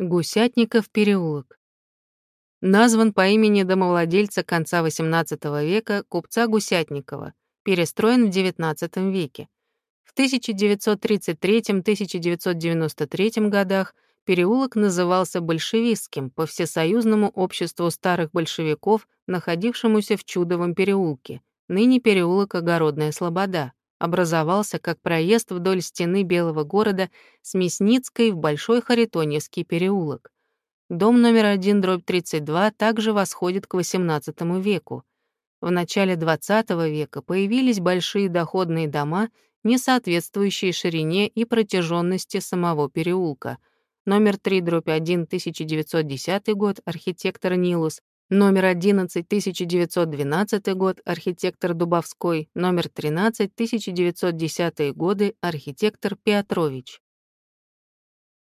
Гусятников переулок. Назван по имени домовладельца конца XVIII века купца Гусятникова, перестроен в XIX веке. В 1933-1993 годах переулок назывался Большевистским по Всесоюзному обществу старых большевиков, находившемуся в Чудовом переулке, ныне переулок Огородная Слобода образовался как проезд вдоль стены Белого города с Мясницкой в Большой Харитоньевский переулок. Дом номер 1, дробь 32, также восходит к XVIII веку. В начале XX века появились большие доходные дома, не соответствующие ширине и протяженности самого переулка. Номер 3, дробь 1, 1910 год, архитектор Нилус, Номер 11, 1912 год, архитектор Дубовской. Номер 13, 1910 годы, архитектор Петрович.